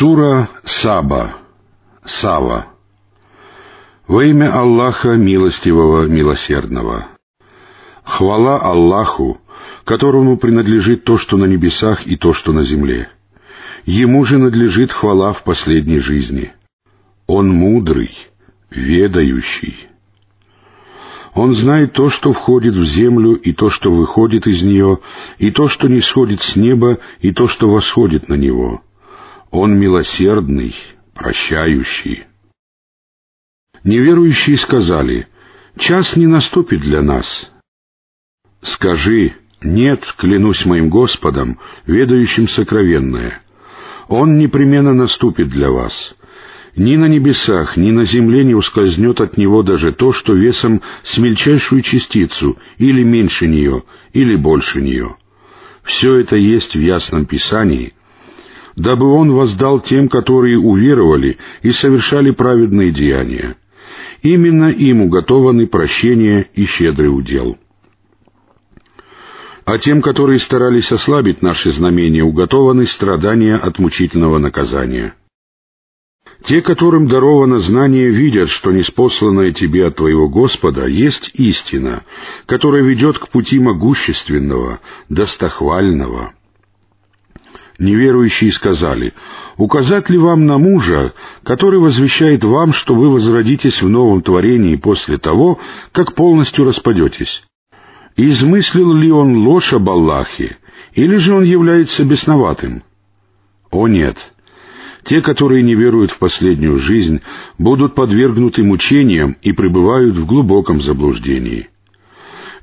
Сура Саба. Сава. Во имя Аллаха Милостивого, Милосердного. Хвала Аллаху, которому принадлежит то, что на небесах и то, что на земле. Ему же надлежит хвала в последней жизни. Он мудрый, ведающий. Он знает то, что входит в землю, и то, что выходит из нее, и то, что не сходит с неба, и то, что восходит на него. Он милосердный, прощающий. Неверующие сказали, «Час не наступит для нас». Скажи, «Нет, клянусь моим Господом, ведающим сокровенное. Он непременно наступит для вас. Ни на небесах, ни на земле не ускользнет от него даже то, что весом с мельчайшую частицу, или меньше нее, или больше нее. Все это есть в Ясном Писании, дабы он воздал тем, которые уверовали и совершали праведные деяния. Именно им уготованы прощение и щедрый удел. А тем, которые старались ослабить наши знамения, уготованы страдания от мучительного наказания. Те, которым даровано знание, видят, что неспосланное тебе от твоего Господа есть истина, которая ведет к пути могущественного, достохвального. Неверующие сказали, «Указать ли вам на мужа, который возвещает вам, что вы возродитесь в новом творении после того, как полностью распадетесь? Измыслил ли он ложь об Аллахе, или же он является бесноватым?» «О нет!» Те, которые не веруют в последнюю жизнь, будут подвергнуты мучениям и пребывают в глубоком заблуждении.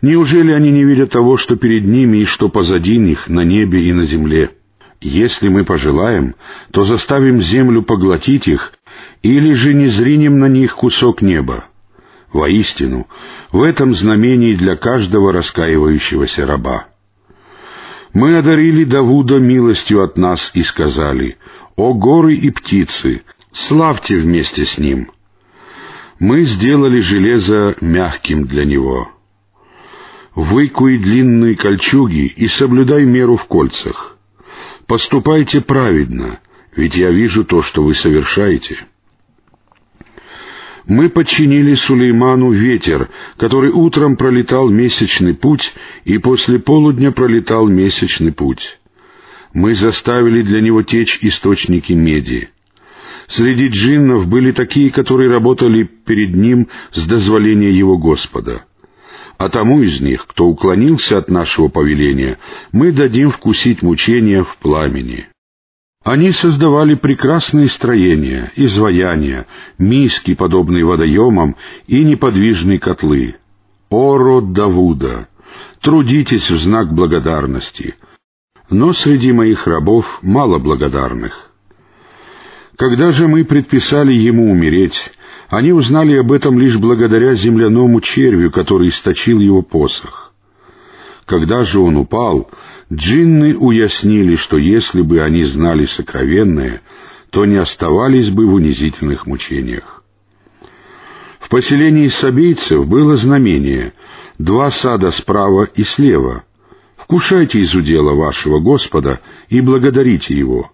Неужели они не видят того, что перед ними и что позади них на небе и на земле? Если мы пожелаем, то заставим землю поглотить их, или же не зринем на них кусок неба. Воистину, в этом знамении для каждого раскаивающегося раба. Мы одарили Давуда милостью от нас и сказали, «О горы и птицы, славьте вместе с ним!» Мы сделали железо мягким для него. Выкуй длинные кольчуги и соблюдай меру в кольцах. Поступайте праведно, ведь я вижу то, что вы совершаете. Мы подчинили Сулейману ветер, который утром пролетал месячный путь и после полудня пролетал месячный путь. Мы заставили для него течь источники меди. Среди джиннов были такие, которые работали перед ним с дозволения его Господа а тому из них, кто уклонился от нашего повеления, мы дадим вкусить мучения в пламени. Они создавали прекрасные строения, изваяния, миски, подобные водоемам, и неподвижные котлы. О, род Давуда! Трудитесь в знак благодарности. Но среди моих рабов мало благодарных. Когда же мы предписали ему умереть, они узнали об этом лишь благодаря земляному червю, который источил его посох. Когда же он упал, джинны уяснили, что если бы они знали сокровенное, то не оставались бы в унизительных мучениях. В поселении сабейцев было знамение — два сада справа и слева. Вкушайте из удела вашего Господа и благодарите Его.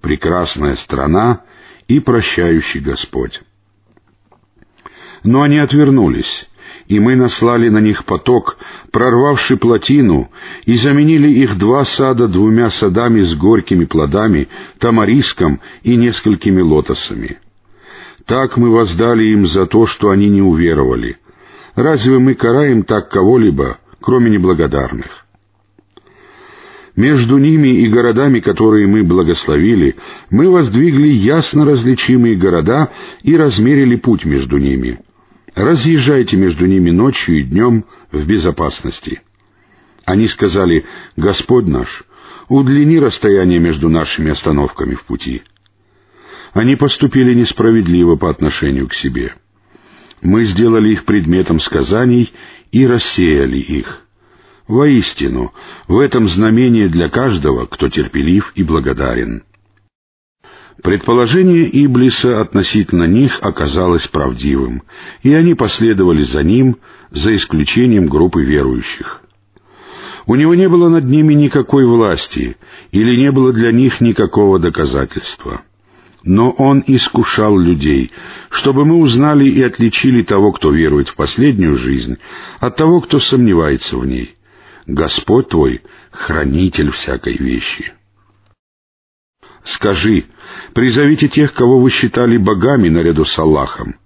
Прекрасная страна и прощающий Господь. Но они отвернулись, и мы наслали на них поток, прорвавший плотину, и заменили их два сада двумя садами с горькими плодами, тамариском и несколькими лотосами. Так мы воздали им за то, что они не уверовали. Разве мы караем так кого-либо, кроме неблагодарных? Между ними и городами, которые мы благословили, мы воздвигли ясно различимые города и размерили путь между ними — разъезжайте между ними ночью и днем в безопасности». Они сказали, «Господь наш, удлини расстояние между нашими остановками в пути». Они поступили несправедливо по отношению к себе. Мы сделали их предметом сказаний и рассеяли их. Воистину, в этом знамение для каждого, кто терпелив и благодарен. Предположение Иблиса относительно них оказалось правдивым, и они последовали за ним, за исключением группы верующих. У него не было над ними никакой власти, или не было для них никакого доказательства — Но Он искушал людей, чтобы мы узнали и отличили того, кто верует в последнюю жизнь, от того, кто сомневается в ней. Господь твой — хранитель всякой вещи. Скажи, призовите тех, кого вы считали богами наряду с Аллахом.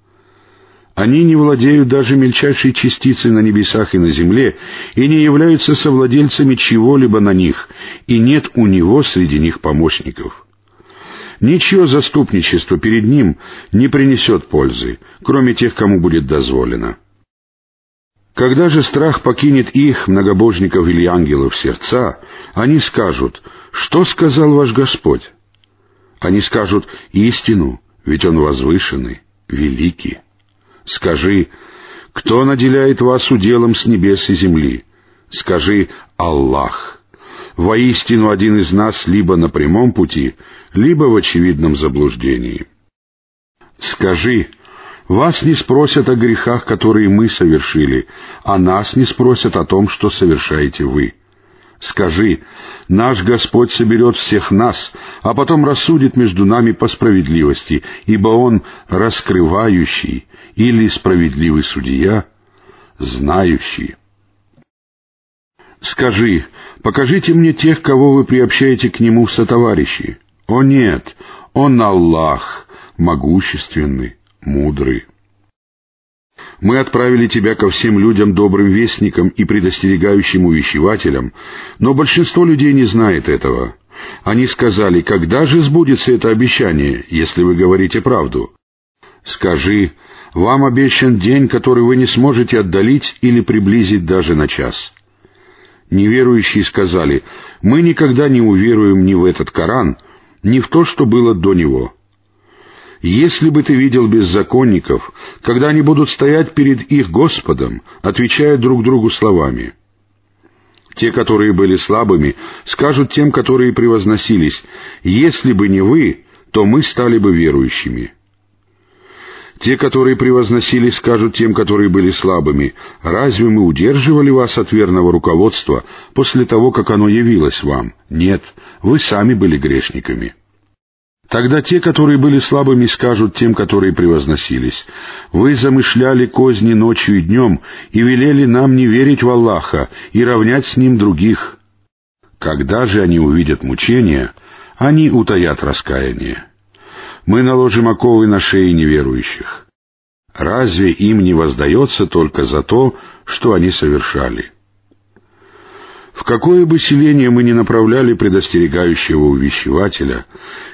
Они не владеют даже мельчайшей частицей на небесах и на земле, и не являются совладельцами чего-либо на них, и нет у него среди них помощников. Ничье заступничество перед ним не принесет пользы, кроме тех, кому будет дозволено. Когда же страх покинет их, многобожников или ангелов, сердца, они скажут, «Что сказал ваш Господь?» Они скажут «Истину, ведь Он возвышенный, великий». Скажи, кто наделяет вас уделом с небес и земли? Скажи «Аллах». Воистину один из нас либо на прямом пути, либо в очевидном заблуждении. Скажи, вас не спросят о грехах, которые мы совершили, а нас не спросят о том, что совершаете вы. Скажи, наш Господь соберет всех нас, а потом рассудит между нами по справедливости, ибо Он раскрывающий или справедливый судья, знающий. Скажи, покажите мне тех, кого вы приобщаете к Нему в сотоварищи. О нет, Он Аллах, могущественный, мудрый. Мы отправили тебя ко всем людям добрым вестникам и предостерегающим увещевателям, но большинство людей не знает этого. Они сказали, когда же сбудется это обещание, если вы говорите правду? Скажи, вам обещан день, который вы не сможете отдалить или приблизить даже на час. Неверующие сказали, мы никогда не уверуем ни в этот Коран, ни в то, что было до него. Если бы ты видел беззаконников, когда они будут стоять перед их Господом, отвечая друг другу словами. Те, которые были слабыми, скажут тем, которые превозносились, «Если бы не вы, то мы стали бы верующими». Те, которые превозносились, скажут тем, которые были слабыми, «Разве мы удерживали вас от верного руководства после того, как оно явилось вам? Нет, вы сами были грешниками». Тогда те, которые были слабыми, скажут тем, которые превозносились, «Вы замышляли козни ночью и днем и велели нам не верить в Аллаха и равнять с Ним других». Когда же они увидят мучения, они утаят раскаяние. Мы наложим оковы на шеи неверующих. Разве им не воздается только за то, что они совершали?» В какое бы селение мы ни направляли предостерегающего увещевателя,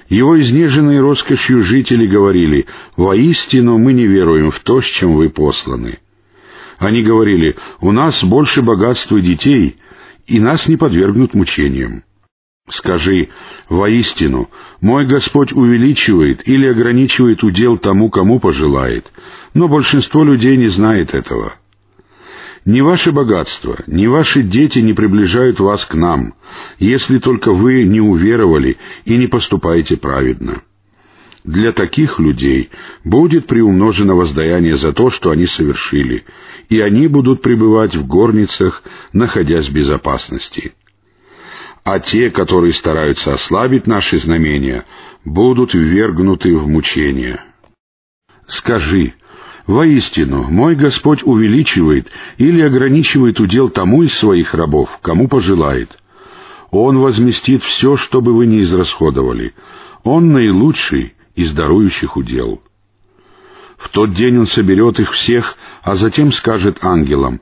его изнеженные роскошью жители говорили, «Воистину мы не веруем в то, с чем вы посланы». Они говорили, «У нас больше богатства детей, и нас не подвергнут мучениям». Скажи, воистину, мой Господь увеличивает или ограничивает удел тому, кому пожелает, но большинство людей не знает этого. Ни ваше богатство, ни ваши дети не приближают вас к нам, если только вы не уверовали и не поступаете праведно. Для таких людей будет приумножено воздаяние за то, что они совершили, и они будут пребывать в горницах, находясь в безопасности. А те, которые стараются ослабить наши знамения, будут ввергнуты в мучения. Скажи, Воистину, мой Господь увеличивает или ограничивает удел тому из своих рабов, кому пожелает. Он возместит все, что бы вы ни израсходовали. Он наилучший из дарующих удел. В тот день Он соберет их всех, а затем скажет ангелам,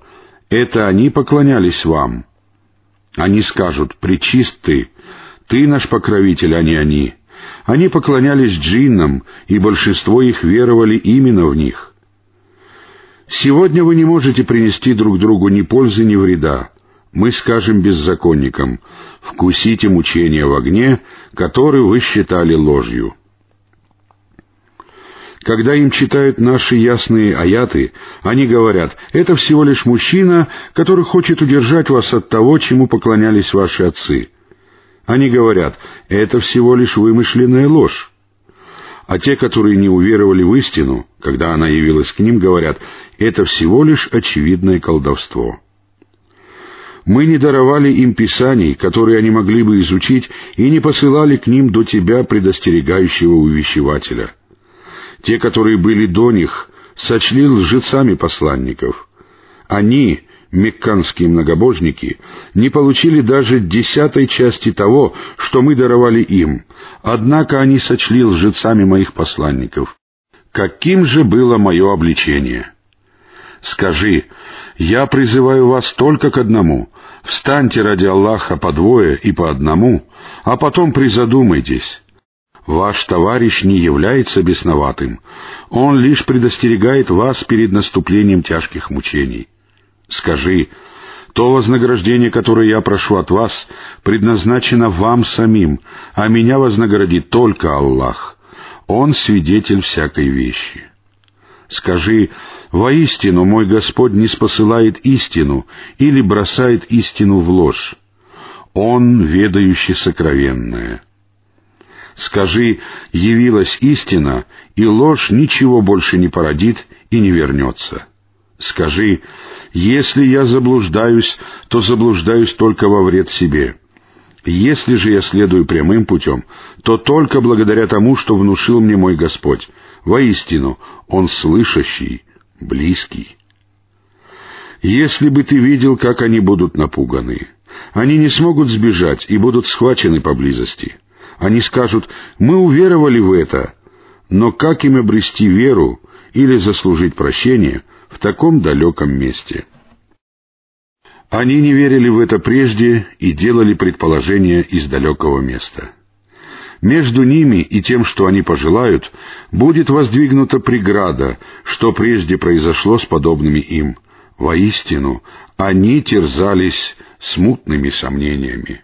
«Это они поклонялись вам». Они скажут, «Пречист ты, ты наш покровитель, а не они». Они поклонялись джиннам, и большинство их веровали именно в них. Сегодня вы не можете принести друг другу ни пользы, ни вреда. Мы скажем беззаконникам, вкусите мучения в огне, который вы считали ложью. Когда им читают наши ясные аяты, они говорят, это всего лишь мужчина, который хочет удержать вас от того, чему поклонялись ваши отцы. Они говорят, это всего лишь вымышленная ложь. А те, которые не уверовали в истину, когда она явилась к ним, говорят, это всего лишь очевидное колдовство. Мы не даровали им писаний, которые они могли бы изучить, и не посылали к ним до тебя предостерегающего увещевателя. Те, которые были до них, сочли лжецами посланников. Они, мекканские многобожники, не получили даже десятой части того, что мы даровали им, однако они сочли лжецами моих посланников. Каким же было мое обличение? Скажи, я призываю вас только к одному. Встаньте ради Аллаха по двое и по одному, а потом призадумайтесь. Ваш товарищ не является бесноватым. Он лишь предостерегает вас перед наступлением тяжких мучений. Скажи, то вознаграждение, которое я прошу от вас, предназначено вам самим, а меня вознаградит только Аллах. Он свидетель всякой вещи. Скажи, воистину мой Господь не спосылает истину или бросает истину в ложь. Он, ведающий сокровенное. Скажи, явилась истина, и ложь ничего больше не породит и не вернется. Скажи, если я заблуждаюсь, то заблуждаюсь только во вред себе. Если же я следую прямым путем, то только благодаря тому, что внушил мне мой Господь. Воистину, Он слышащий, близкий. Если бы ты видел, как они будут напуганы, они не смогут сбежать и будут схвачены поблизости. Они скажут, мы уверовали в это, но как им обрести веру или заслужить прощение в таком далеком месте?» Они не верили в это прежде и делали предположения из далекого места. Между ними и тем, что они пожелают, будет воздвигнута преграда, что прежде произошло с подобными им. Воистину, они терзались смутными сомнениями.